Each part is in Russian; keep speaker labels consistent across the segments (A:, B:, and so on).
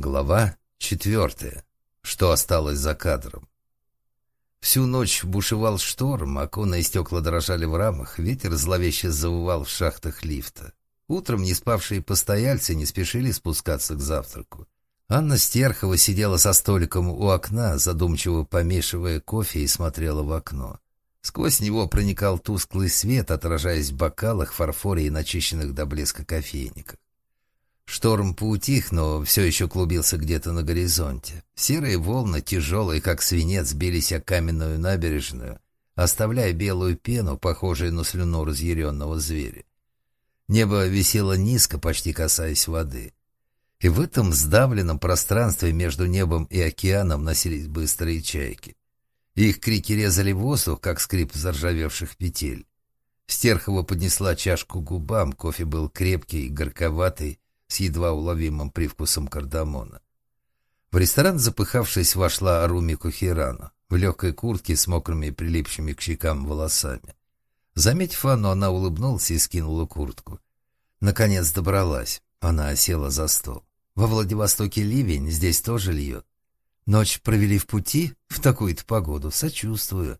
A: Глава четвертая. Что осталось за кадром? Всю ночь бушевал шторм, оконные стекла дрожали в рамах, ветер зловеще завывал в шахтах лифта. Утром не спавшие постояльцы не спешили спускаться к завтраку. Анна Стерхова сидела за столиком у окна, задумчиво помешивая кофе и смотрела в окно. Сквозь него проникал тусклый свет, отражаясь в бокалах, фарфоре и начищенных до блеска кофейниках. Шторм поутих, но все еще клубился где-то на горизонте. Серые волны, тяжелые, как свинец, бились о каменную набережную, оставляя белую пену, похожую на слюну разъяренного зверя. Небо висело низко, почти касаясь воды. И в этом сдавленном пространстве между небом и океаном носились быстрые чайки. Их крики резали воздух, как скрип заржавевших петель. Стерхова поднесла чашку к губам, кофе был крепкий, горьковатый, с едва уловимым привкусом кардамона. В ресторан, запыхавшись, вошла Аруми Кухирана в легкой куртке с мокрыми прилипшими к щекам волосами. Заметив Анну, она улыбнулась и скинула куртку. Наконец добралась. Она села за стол. Во Владивостоке ливень, здесь тоже льет. Ночь провели в пути в такую-то погоду. Сочувствую.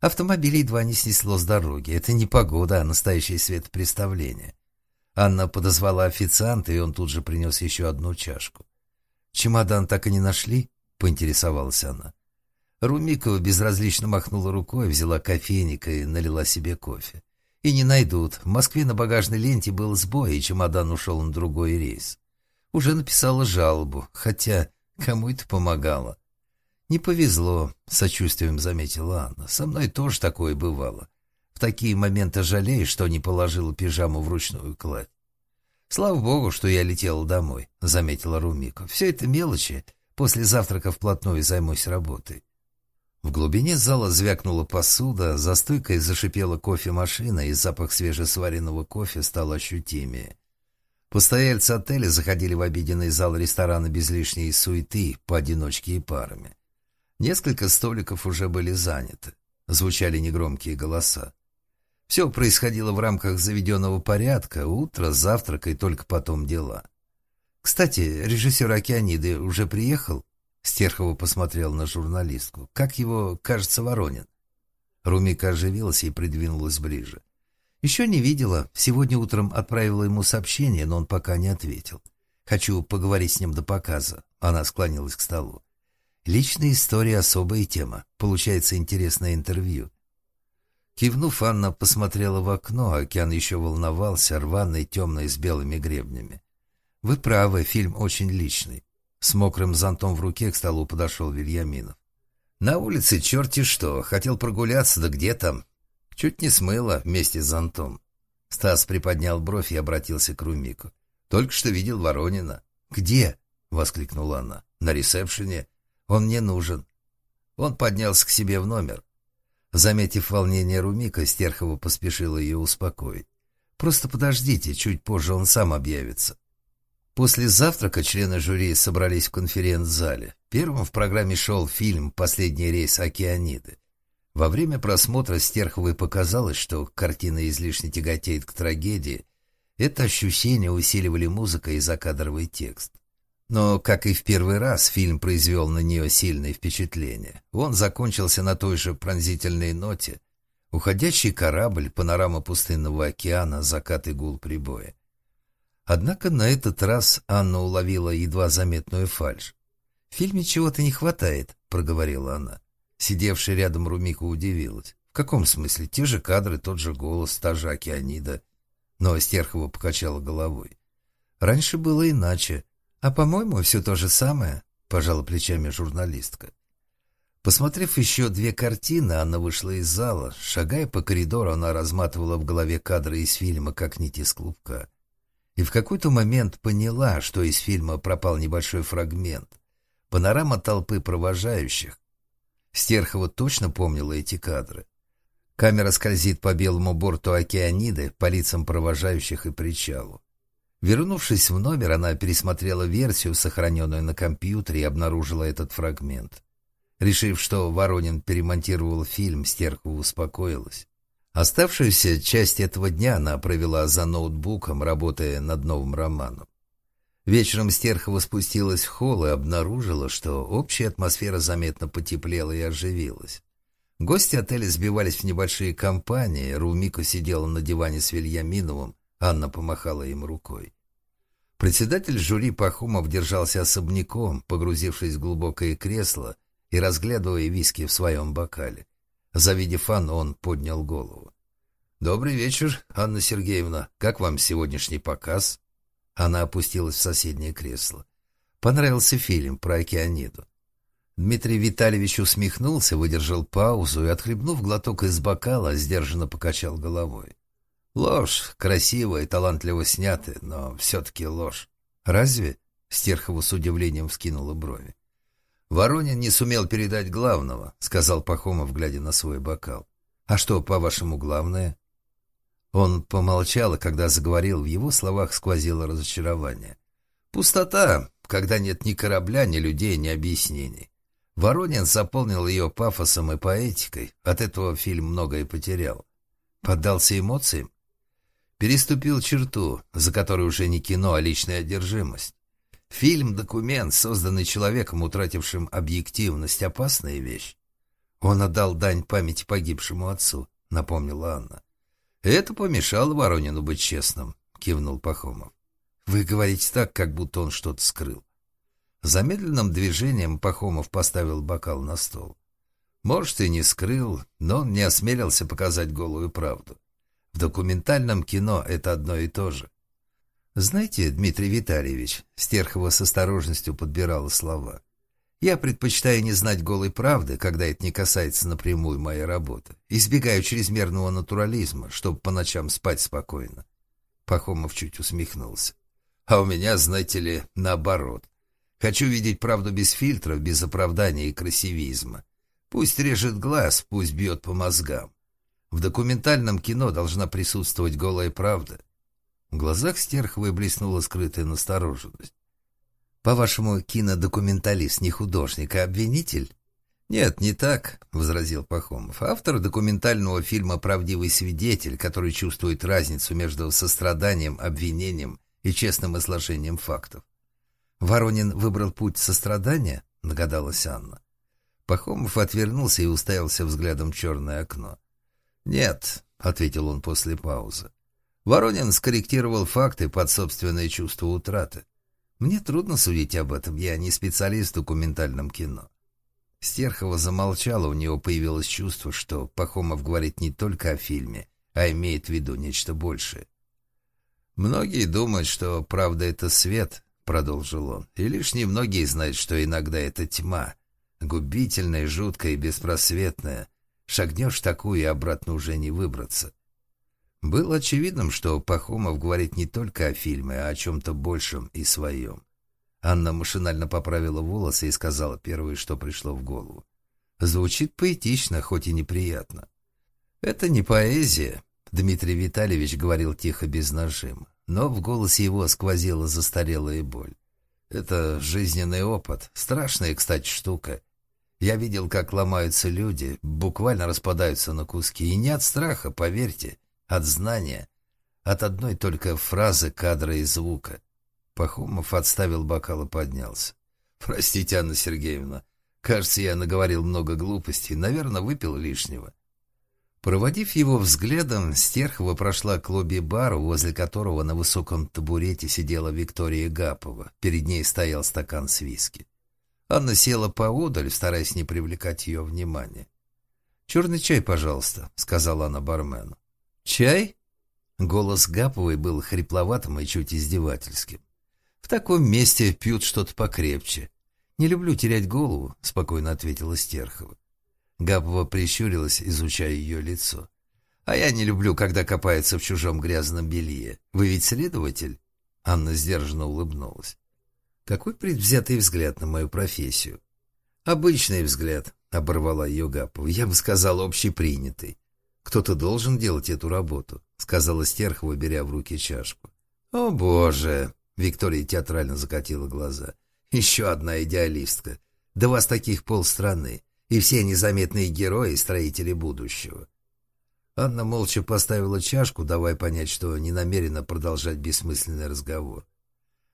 A: Автомобиль едва не снесло с дороги. Это не погода, а настоящее светопреставление. Анна подозвала официанта, и он тут же принес еще одну чашку. «Чемодан так и не нашли?» — поинтересовалась она. Румикова безразлично махнула рукой, взяла кофейник и налила себе кофе. «И не найдут. В Москве на багажной ленте был сбой, и чемодан ушел на другой рейс. Уже написала жалобу, хотя кому это помогало?» «Не повезло», — сочувствием заметила Анна. «Со мной тоже такое бывало. В такие моменты жалеешь, что не положила пижаму в ручную кладь. «Слава богу, что я летела домой», — заметила Румика. «Все это мелочи. После завтрака вплотную займусь работой». В глубине зала звякнула посуда, за стойкой зашипела кофемашина, и запах свежесваренного кофе стал ощутимее. Постояльцы отеля заходили в обеденный зал ресторана без лишней суеты, поодиночке и парами. Несколько столиков уже были заняты. Звучали негромкие голоса. Все происходило в рамках заведенного порядка, утро, завтрак и только потом дела. «Кстати, режиссер «Океаниды» уже приехал?» Стерхова посмотрел на журналистку. «Как его, кажется, Воронин?» Румика оживилась и придвинулась ближе. «Еще не видела. Сегодня утром отправила ему сообщение, но он пока не ответил. Хочу поговорить с ним до показа». Она склонилась к столу. «Личная история — особая тема. Получается интересное интервью. Кивнув, Анна посмотрела в окно, океан еще волновался, рваный, темный, с белыми гребнями. «Вы правы, фильм очень личный». С мокрым зонтом в руке к столу подошел Вильяминов. «На улице черти что, хотел прогуляться, да где там?» Чуть не смыло вместе с зонтом. Стас приподнял бровь и обратился к Румику. «Только что видел Воронина». «Где?» — воскликнула она. «На ресепшене. Он мне нужен». Он поднялся к себе в номер. Заметив волнение Румика, Стерхова поспешила ее успокоить. «Просто подождите, чуть позже он сам объявится». После завтрака члены жюри собрались в конференц-зале. Первым в программе шел фильм «Последний рейс Океаниды». Во время просмотра Стерховой показалось, что картина излишне тяготеет к трагедии. Это ощущение усиливали музыка и закадровый текст. Но, как и в первый раз, фильм произвел на нее сильное впечатление. Он закончился на той же пронзительной ноте. Уходящий корабль, панорама пустынного океана, закат и гул прибоя. Однако на этот раз Анна уловила едва заметную фальшь. «В фильме чего-то не хватает», — проговорила она. Сидевшая рядом Румика удивилась. «В каком смысле? Те же кадры, тот же голос, та же океанида». Но Стерхова покачала головой. «Раньше было иначе. «А, по-моему, все то же самое», — пожала плечами журналистка. Посмотрев еще две картины, она вышла из зала. Шагая по коридору, она разматывала в голове кадры из фильма, как нити из клубка. И в какой-то момент поняла, что из фильма пропал небольшой фрагмент. Панорама толпы провожающих. Стерхова точно помнила эти кадры. Камера скользит по белому борту океаниды, по лицам провожающих и причалу. Вернувшись в номер, она пересмотрела версию, сохраненную на компьютере, и обнаружила этот фрагмент. Решив, что Воронин перемонтировал фильм, Стерхова успокоилась. Оставшуюся часть этого дня она провела за ноутбуком, работая над новым романом. Вечером Стерхова спустилась в холл и обнаружила, что общая атмосфера заметно потеплела и оживилась. Гости отеля сбивались в небольшие компании, Румика сидела на диване с Вильяминовым, Анна помахала им рукой. Председатель жюри Пахомов держался особняком, погрузившись в глубокое кресло и разглядывая виски в своем бокале. Завидев Анну, он поднял голову. «Добрый вечер, Анна Сергеевна. Как вам сегодняшний показ?» Она опустилась в соседнее кресло. Понравился фильм про океаниду. Дмитрий Витальевич усмехнулся, выдержал паузу и, отхлебнув глоток из бокала, сдержанно покачал головой. Ложь, красиво и талантливо сняты, но все-таки ложь. Разве? Стерхова с удивлением вскинула брови. «Воронин не сумел передать главного», — сказал Пахомов, глядя на свой бокал. «А что, по-вашему, главное?» Он помолчал, и когда заговорил, в его словах сквозило разочарование. «Пустота, когда нет ни корабля, ни людей, ни объяснений. Воронин заполнил ее пафосом и поэтикой, от этого фильм многое потерял. Поддался эмоциям? Переступил черту, за которой уже не кино, а личная одержимость. Фильм — документ, созданный человеком, утратившим объективность, опасная вещь. Он отдал дань памяти погибшему отцу, напомнила Анна. «Это помешало Воронину быть честным», — кивнул Пахомов. «Вы говорите так, как будто он что-то скрыл». Замедленным движением Пахомов поставил бокал на стол. Может, и не скрыл, но он не осмелился показать голую правду. В документальном кино это одно и то же. Знаете, Дмитрий Витальевич, Стерхова с осторожностью подбирала слова. Я предпочитаю не знать голой правды, когда это не касается напрямую моей работы. Избегаю чрезмерного натурализма, чтобы по ночам спать спокойно. Пахомов чуть усмехнулся. А у меня, знаете ли, наоборот. Хочу видеть правду без фильтров, без оправдания и красивизма. Пусть режет глаз, пусть бьет по мозгам. В документальном кино должна присутствовать голая правда. В глазах Стерховой блеснула скрытая настороженность. «По-вашему, кинодокументалист не художник, а обвинитель?» «Нет, не так», — возразил Пахомов. «Автор документального фильма «Правдивый свидетель», который чувствует разницу между состраданием, обвинением и честным изложением фактов. «Воронин выбрал путь сострадания?» — догадалась Анна. Пахомов отвернулся и уставился взглядом в черное окно. «Нет», — ответил он после паузы. Воронин скорректировал факты под собственное чувство утраты. Мне трудно судить об этом, я не специалист в документальном кино. Стерхова замолчала, у него появилось чувство, что Пахомов говорит не только о фильме, а имеет в виду нечто большее. «Многие думают, что правда — это свет», — продолжил он, «и лишь немногие знают, что иногда это тьма, губительная, жуткая и беспросветная, Шагнешь такую, и обратно уже не выбраться. Было очевидным, что Пахомов говорит не только о фильме, а о чем-то большем и своем. Анна машинально поправила волосы и сказала первое, что пришло в голову. Звучит поэтично, хоть и неприятно. Это не поэзия, Дмитрий Витальевич говорил тихо, без нажима, но в голосе его сквозила застарелая боль. Это жизненный опыт, страшная, кстати, штука. Я видел, как ломаются люди, буквально распадаются на куски. И не от страха, поверьте, от знания. От одной только фразы, кадра и звука. Пахомов отставил бокал и поднялся. «Простите, Анна Сергеевна, кажется, я наговорил много глупостей, наверное, выпил лишнего». Проводив его взглядом, Стерхова прошла к лобби-бару, возле которого на высоком табурете сидела Виктория Гапова. Перед ней стоял стакан с виски. Анна села поодаль, стараясь не привлекать ее внимания. «Черный чай, пожалуйста», — сказала она бармену. «Чай?» Голос Гаповой был хрипловатым и чуть издевательским. «В таком месте пьют что-то покрепче. Не люблю терять голову», — спокойно ответила Стерхова. Гапова прищурилась, изучая ее лицо. «А я не люблю, когда копаются в чужом грязном белье. Вы ведь следователь?» Анна сдержанно улыбнулась. Какой предвзятый взгляд на мою профессию. Обычный взгляд, оборвала ее. Я бы сказал, общепринятый. Кто-то должен делать эту работу, сказала Стерхова, беря в руки чашку. О, боже! Виктория театрально закатила глаза. Еще одна идеалистка. Да вас таких полстраны. И все незаметные герои, строители будущего. Анна молча поставила чашку, давая понять, что не намерена продолжать бессмысленный разговор.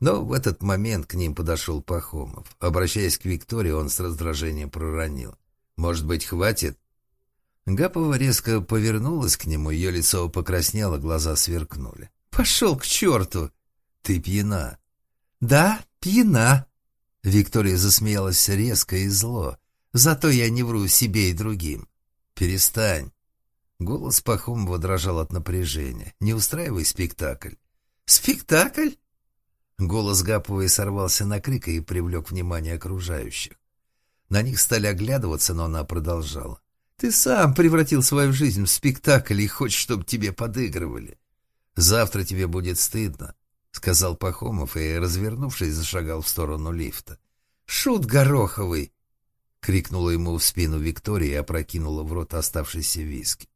A: Но в этот момент к ним подошел Пахомов. Обращаясь к Виктории, он с раздражением проронил. «Может быть, хватит?» Гапова резко повернулась к нему, ее лицо покраснело, глаза сверкнули. «Пошел к черту! Ты пьяна!» «Да, пьяна!» Виктория засмеялась резко и зло. «Зато я не вру себе и другим». «Перестань!» Голос Пахомова дрожал от напряжения. «Не устраивай спектакль». «Спектакль?» Голос Гаповой сорвался на крик и привлек внимание окружающих. На них стали оглядываться, но она продолжала. «Ты сам превратил свою жизнь в спектакль и хочешь, чтобы тебе подыгрывали. Завтра тебе будет стыдно», — сказал Пахомов и, развернувшись, зашагал в сторону лифта. «Шут Гороховый!» — крикнула ему в спину Виктория и опрокинула в рот оставшийся виски.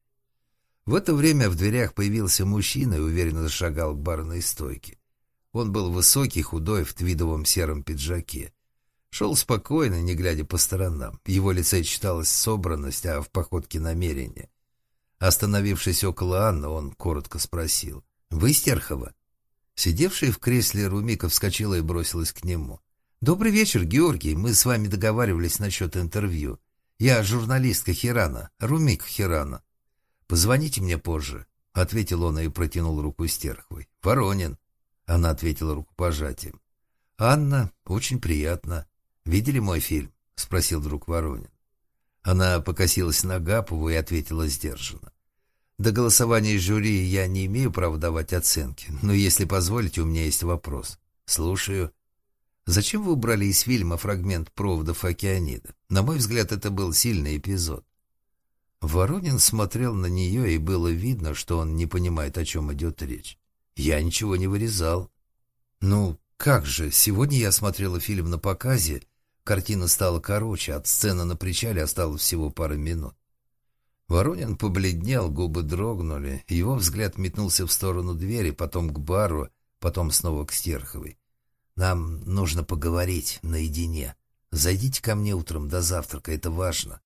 A: В это время в дверях появился мужчина и уверенно зашагал к барной стойке. Он был высокий, худой, в твидовом сером пиджаке. Шел спокойно, не глядя по сторонам. В его лице читалась собранность, а в походке намерение. Остановившись около Анны, он коротко спросил. «Вы Стерхова?» Сидевшая в кресле Румика вскочила и бросилась к нему. «Добрый вечер, Георгий. Мы с вами договаривались насчет интервью. Я журналистка Хирана, Румик Хирана. Позвоните мне позже», — ответил он и протянул руку Стерховой. «Воронин». Она ответила рукопожатием. «Анна, очень приятно. Видели мой фильм?» — спросил друг Воронин. Она покосилась на Гапову и ответила сдержанно. «До голосования жюри я не имею права давать оценки, но если позволите, у меня есть вопрос. Слушаю. Зачем вы убрали из фильма фрагмент проводов океанида? На мой взгляд, это был сильный эпизод». Воронин смотрел на нее, и было видно, что он не понимает, о чем идет речь. Я ничего не вырезал. Ну, как же, сегодня я смотрела фильм на показе, картина стала короче, от сцены на причале осталось всего пара минут. Воронин побледнел, губы дрогнули, его взгляд метнулся в сторону двери, потом к бару, потом снова к Стерховой. «Нам нужно поговорить наедине. Зайдите ко мне утром до завтрака, это важно».